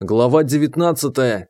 Глава 19.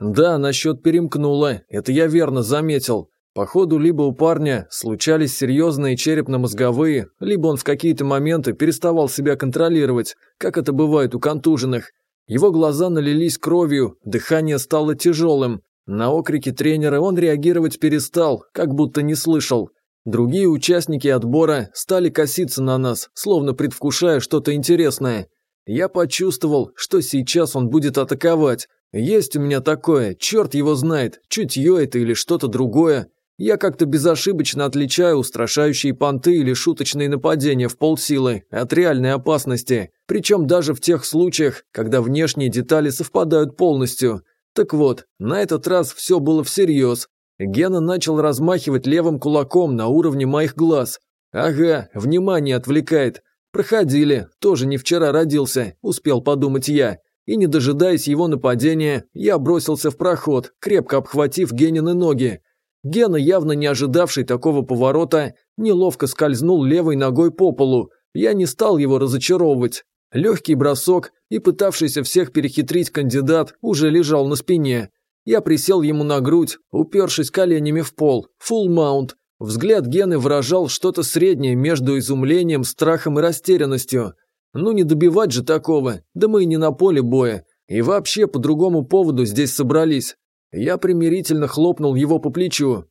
Да, насчет перемкнула, это я верно заметил. Походу, либо у парня случались серьезные черепно-мозговые, либо он в какие-то моменты переставал себя контролировать, как это бывает у контуженных. Его глаза налились кровью, дыхание стало тяжелым. На окрики тренера он реагировать перестал, как будто не слышал. Другие участники отбора стали коситься на нас, словно предвкушая что-то интересное – я почувствовал, что сейчас он будет атаковать. Есть у меня такое, черт его знает, чутье это или что-то другое. Я как-то безошибочно отличаю устрашающие понты или шуточные нападения в полсилы от реальной опасности, причем даже в тех случаях, когда внешние детали совпадают полностью. Так вот, на этот раз все было всерьез. Гена начал размахивать левым кулаком на уровне моих глаз. Ага, внимание отвлекает. Проходили, тоже не вчера родился, успел подумать я. И не дожидаясь его нападения, я бросился в проход, крепко обхватив Генины ноги. Гена, явно не ожидавший такого поворота, неловко скользнул левой ногой по полу. Я не стал его разочаровывать. Легкий бросок и пытавшийся всех перехитрить кандидат уже лежал на спине. Я присел ему на грудь, упершись коленями в пол, full mount. Взгляд Гены выражал что-то среднее между изумлением, страхом и растерянностью. Ну не добивать же такого, да мы и не на поле боя. И вообще по другому поводу здесь собрались. Я примирительно хлопнул его по плечу.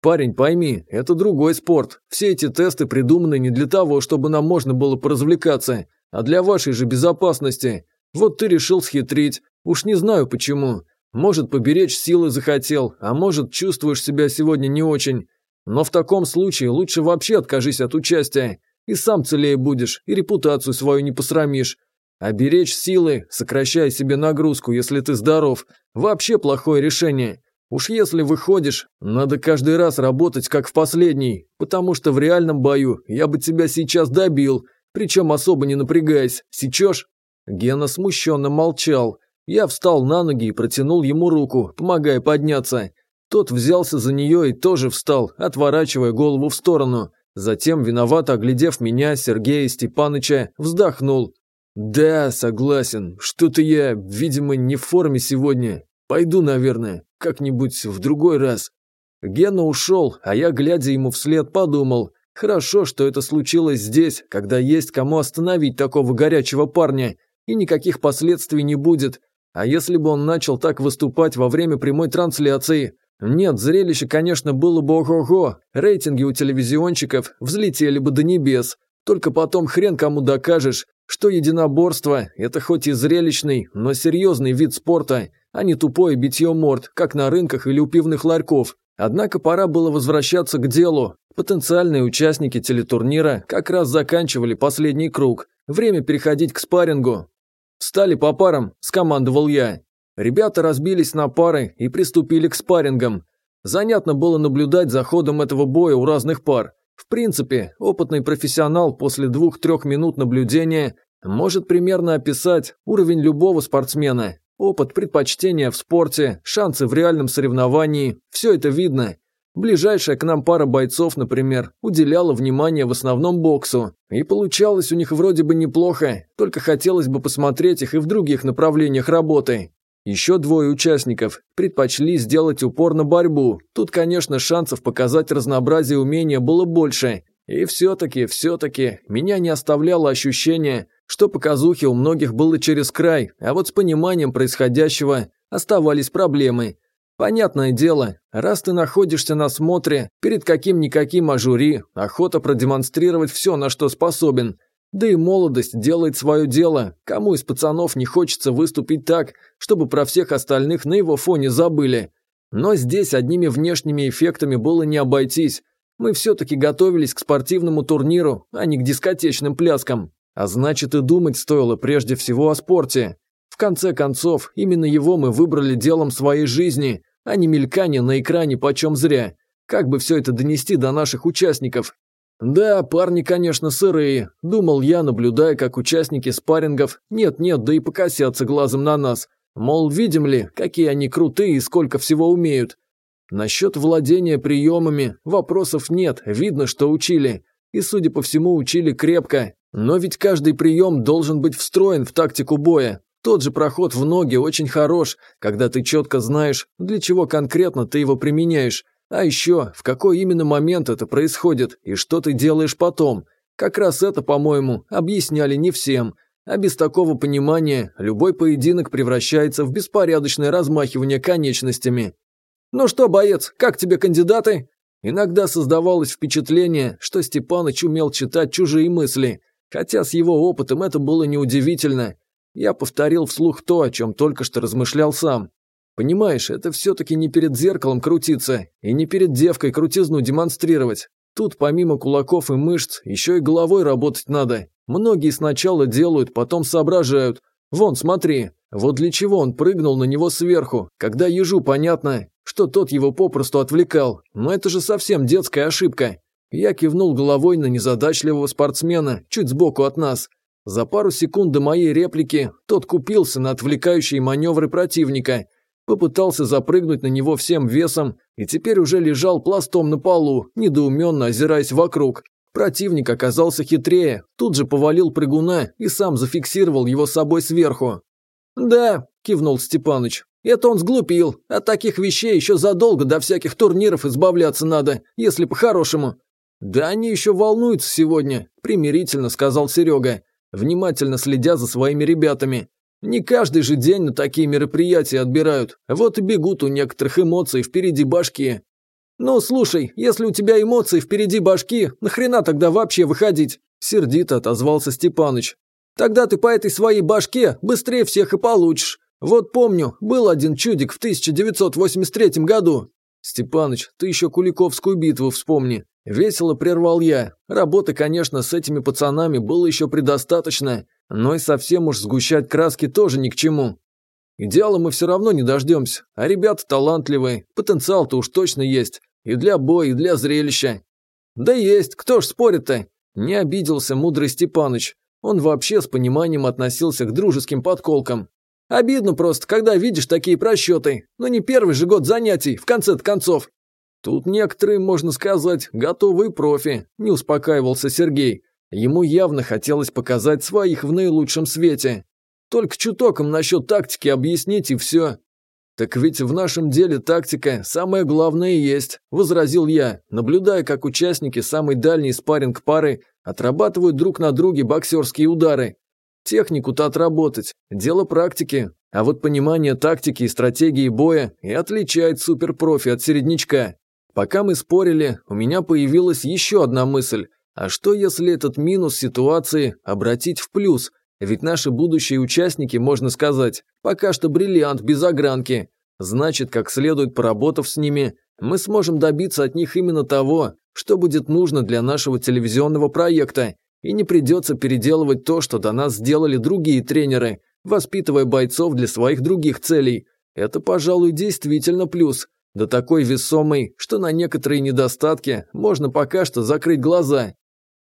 «Парень, пойми, это другой спорт. Все эти тесты придуманы не для того, чтобы нам можно было поразвлекаться, а для вашей же безопасности. Вот ты решил схитрить. Уж не знаю почему. Может, поберечь силы захотел, а может, чувствуешь себя сегодня не очень. Но в таком случае лучше вообще откажись от участия. И сам целее будешь, и репутацию свою не посрамишь. Оберечь силы, сокращая себе нагрузку, если ты здоров, вообще плохое решение. Уж если выходишь, надо каждый раз работать как в последний, потому что в реальном бою я бы тебя сейчас добил, причем особо не напрягаясь, сечешь?» Гена смущенно молчал. Я встал на ноги и протянул ему руку, помогая подняться. Тот взялся за нее и тоже встал, отворачивая голову в сторону. Затем, виновато оглядев меня, Сергея Степаныча, вздохнул. «Да, согласен. Что-то я, видимо, не в форме сегодня. Пойду, наверное, как-нибудь в другой раз». Гена ушел, а я, глядя ему вслед, подумал. «Хорошо, что это случилось здесь, когда есть кому остановить такого горячего парня, и никаких последствий не будет. А если бы он начал так выступать во время прямой трансляции, нет, зрелище, конечно, было бы ого-го, рейтинги у телевизионщиков взлетели бы до небес. Только потом хрен кому докажешь, что единоборство – это хоть и зрелищный, но серьезный вид спорта, а не тупое битье морд, как на рынках или у пивных ларьков. Однако пора было возвращаться к делу. Потенциальные участники телетурнира как раз заканчивали последний круг. Время переходить к спаррингу. «Встали по парам», – скомандовал я. Ребята разбились на пары и приступили к спаррингам. Занятно было наблюдать за ходом этого боя у разных пар. В принципе, опытный профессионал после двух-трех минут наблюдения может примерно описать уровень любого спортсмена. Опыт, предпочтения в спорте, шансы в реальном соревновании – все это видно. Ближайшая к нам пара бойцов, например, уделяла внимание в основном боксу, и получалось у них вроде бы неплохо, только хотелось бы посмотреть их и в других направлениях работы. Еще двое участников предпочли сделать упор на борьбу. Тут, конечно, шансов показать разнообразие умения было больше. И все-таки, все-таки, меня не оставляло ощущение, что показухи у многих было через край, а вот с пониманием происходящего оставались проблемы. Понятное дело, раз ты находишься на смотре, перед каким-никаким ажури, охота продемонстрировать все, на что способен – да и молодость делает свое дело. Кому из пацанов не хочется выступить так, чтобы про всех остальных на его фоне забыли? Но здесь одними внешними эффектами было не обойтись. Мы все-таки готовились к спортивному турниру, а не к дискотечным пляскам. А значит и думать стоило прежде всего о спорте. В конце концов, именно его мы выбрали делом своей жизни, а не мелькание на экране почем зря. Как бы все это донести до наших участников, да, парни, конечно, сырые, думал я, наблюдая, как участники спаррингов нет-нет, да и покосятся глазом на нас. Мол, видим ли, какие они крутые и сколько всего умеют. Насчет владения приемами вопросов нет, видно, что учили. И, судя по всему, учили крепко. Но ведь каждый прием должен быть встроен в тактику боя. Тот же проход в ноги очень хорош, когда ты четко знаешь, для чего конкретно ты его применяешь. А еще, в какой именно момент это происходит и что ты делаешь потом. Как раз это, по-моему, объясняли не всем. А без такого понимания любой поединок превращается в беспорядочное размахивание конечностями. «Ну что, боец, как тебе кандидаты?» Иногда создавалось впечатление, что Степаныч умел читать чужие мысли, хотя с его опытом это было неудивительно. Я повторил вслух то, о чем только что размышлял сам. Понимаешь, это все-таки не перед зеркалом крутиться и не перед девкой крутизну демонстрировать. Тут помимо кулаков и мышц еще и головой работать надо. Многие сначала делают, потом соображают. Вон, смотри, вот для чего он прыгнул на него сверху, когда ежу понятно, что тот его попросту отвлекал. Но это же совсем детская ошибка. Я кивнул головой на незадачливого спортсмена, чуть сбоку от нас. За пару секунд до моей реплики тот купился на отвлекающие маневры противника попытался запрыгнуть на него всем весом и теперь уже лежал пластом на полу, недоуменно озираясь вокруг. Противник оказался хитрее, тут же повалил прыгуна и сам зафиксировал его собой сверху. «Да», – кивнул Степаныч, – «это он сглупил. От таких вещей еще задолго до всяких турниров избавляться надо, если по-хорошему». «Да они еще волнуются сегодня», – примирительно сказал Серега, внимательно следя за своими ребятами. Не каждый же день на такие мероприятия отбирают. Вот и бегут у некоторых эмоций впереди башки. Ну, слушай, если у тебя эмоции впереди башки, нахрена тогда вообще выходить? Сердито отозвался Степаныч. Тогда ты по этой своей башке быстрее всех и получишь. Вот помню, был один чудик в 1983 году. Степаныч, ты еще Куликовскую битву вспомни. Весело прервал я. Работы, конечно, с этими пацанами было еще предостаточно, но и совсем уж сгущать краски тоже ни к чему. Идеала мы все равно не дождемся, а ребята талантливые, потенциал-то уж точно есть, и для боя, и для зрелища. Да есть, кто ж спорит-то? Не обиделся мудрый Степаныч. Он вообще с пониманием относился к дружеским подколкам. Обидно просто, когда видишь такие просчеты. Но не первый же год занятий, в конце-то концов. Тут некоторые, можно сказать, готовые профи, не успокаивался Сергей. Ему явно хотелось показать своих в наилучшем свете. Только чутоком насчет тактики объяснить и все. «Так ведь в нашем деле тактика самое главное и есть», – возразил я, наблюдая, как участники самой дальней спарринг пары отрабатывают друг на друге боксерские удары. Технику-то отработать, дело практики, а вот понимание тактики и стратегии боя и отличает суперпрофи от середнячка. Пока мы спорили, у меня появилась еще одна мысль – а что, если этот минус ситуации обратить в плюс? Ведь наши будущие участники, можно сказать, пока что бриллиант без огранки. Значит, как следует поработав с ними, мы сможем добиться от них именно того, что будет нужно для нашего телевизионного проекта, и не придется переделывать то, что до нас сделали другие тренеры, воспитывая бойцов для своих других целей. Это, пожалуй, действительно плюс, да такой весомый, что на некоторые недостатки можно пока что закрыть глаза.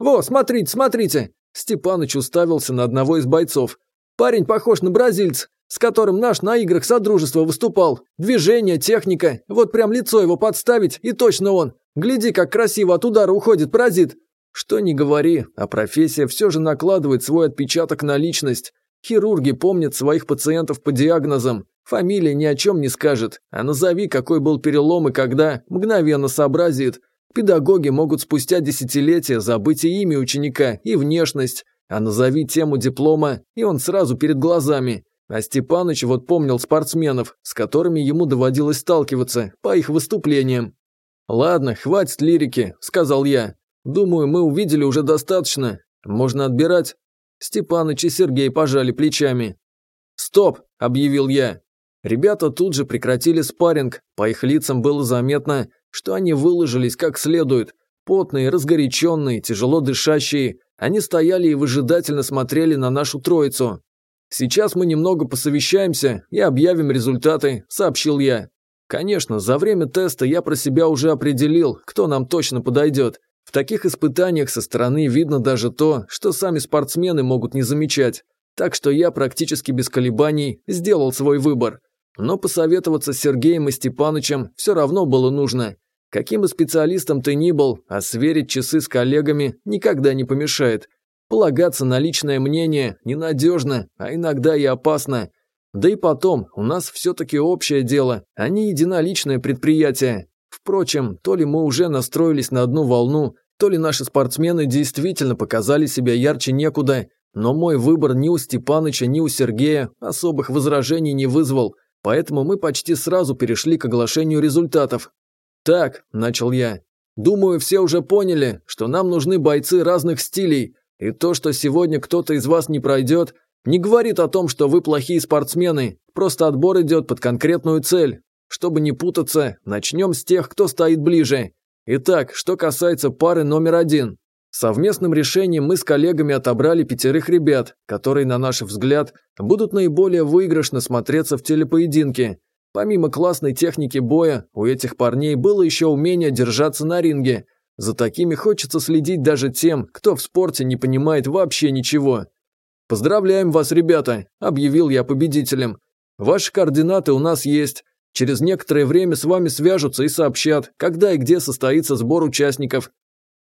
«Во, смотрите, смотрите!» Степаныч уставился на одного из бойцов. «Парень похож на бразильца, с которым наш на играх Содружества выступал. Движение, техника. Вот прям лицо его подставить, и точно он. Гляди, как красиво от удара уходит паразит». Что не говори, а профессия все же накладывает свой отпечаток на личность. Хирурги помнят своих пациентов по диагнозам. Фамилия ни о чем не скажет, а назови, какой был перелом и когда, мгновенно сообразит – Педагоги могут спустя десятилетия забыть и имя ученика, и внешность, а назови тему диплома, и он сразу перед глазами. А Степаныч вот помнил спортсменов, с которыми ему доводилось сталкиваться, по их выступлениям. «Ладно, хватит лирики», – сказал я. «Думаю, мы увидели уже достаточно. Можно отбирать». Степаныч и Сергей пожали плечами. «Стоп!» – объявил я. Ребята тут же прекратили спарринг, по их лицам было заметно, что они выложились как следует. Потные, разгоряченные, тяжело дышащие, они стояли и выжидательно смотрели на нашу троицу. «Сейчас мы немного посовещаемся и объявим результаты», – сообщил я. Конечно, за время теста я про себя уже определил, кто нам точно подойдет. В таких испытаниях со стороны видно даже то, что сами спортсмены могут не замечать. Так что я практически без колебаний сделал свой выбор. Но посоветоваться с Сергеем и Степанычем все равно было нужно. Каким бы специалистом ты ни был, а сверить часы с коллегами никогда не помешает. Полагаться на личное мнение ненадежно, а иногда и опасно. Да и потом, у нас все-таки общее дело, а не единоличное предприятие. Впрочем, то ли мы уже настроились на одну волну, то ли наши спортсмены действительно показали себя ярче некуда, но мой выбор ни у Степаныча, ни у Сергея особых возражений не вызвал, поэтому мы почти сразу перешли к оглашению результатов, «Так», – начал я, – «думаю, все уже поняли, что нам нужны бойцы разных стилей, и то, что сегодня кто-то из вас не пройдет, не говорит о том, что вы плохие спортсмены, просто отбор идет под конкретную цель. Чтобы не путаться, начнем с тех, кто стоит ближе. Итак, что касается пары номер один. Совместным решением мы с коллегами отобрали пятерых ребят, которые, на наш взгляд, будут наиболее выигрышно смотреться в телепоединке – Помимо классной техники боя, у этих парней было еще умение держаться на ринге. За такими хочется следить даже тем, кто в спорте не понимает вообще ничего. «Поздравляем вас, ребята!» – объявил я победителем. «Ваши координаты у нас есть. Через некоторое время с вами свяжутся и сообщат, когда и где состоится сбор участников».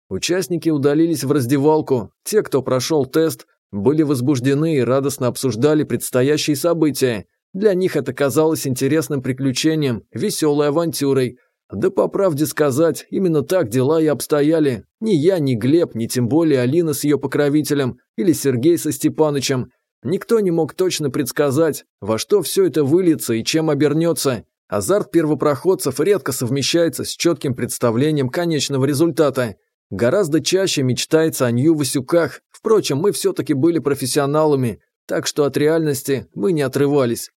Участники удалились в раздевалку. Те, кто прошел тест, были возбуждены и радостно обсуждали предстоящие события. Для них это казалось интересным приключением, веселой авантюрой. Да по правде сказать, именно так дела и обстояли. Ни я, ни Глеб, ни тем более Алина с ее покровителем или Сергей со Степанычем. Никто не мог точно предсказать, во что все это выльется и чем обернется. Азарт первопроходцев редко совмещается с четким представлением конечного результата. Гораздо чаще мечтается о Нью-Васюках. Впрочем, мы все-таки были профессионалами, так что от реальности мы не отрывались.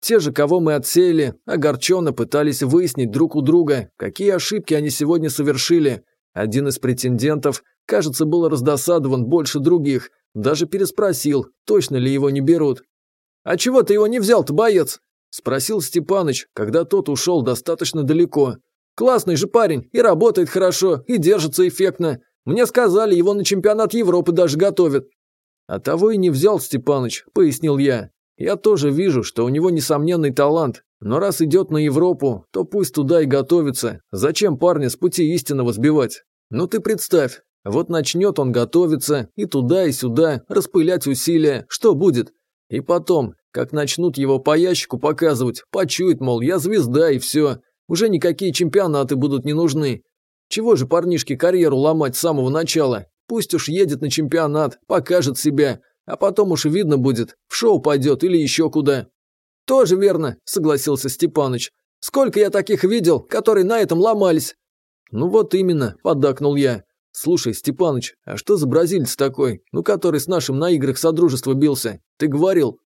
Те же, кого мы отсеяли, огорченно пытались выяснить друг у друга, какие ошибки они сегодня совершили. Один из претендентов, кажется, был раздосадован больше других, даже переспросил, точно ли его не берут. «А чего ты его не взял-то, боец?» – спросил Степаныч, когда тот ушел достаточно далеко. «Классный же парень, и работает хорошо, и держится эффектно. Мне сказали, его на чемпионат Европы даже готовят». «А того и не взял, Степаныч», – пояснил я. Я тоже вижу, что у него несомненный талант, но раз идет на Европу, то пусть туда и готовится. Зачем парня с пути истинного сбивать? Ну ты представь, вот начнет он готовиться и туда, и сюда, распылять усилия, что будет? И потом, как начнут его по ящику показывать, почует, мол, я звезда и все. Уже никакие чемпионаты будут не нужны. Чего же парнишке карьеру ломать с самого начала? Пусть уж едет на чемпионат, покажет себя, а потом уж видно будет, в шоу пойдет или еще куда». «Тоже верно», – согласился Степаныч. «Сколько я таких видел, которые на этом ломались?» «Ну вот именно», – поддакнул я. «Слушай, Степаныч, а что за бразилец такой, ну который с нашим на играх Содружества бился? Ты говорил?»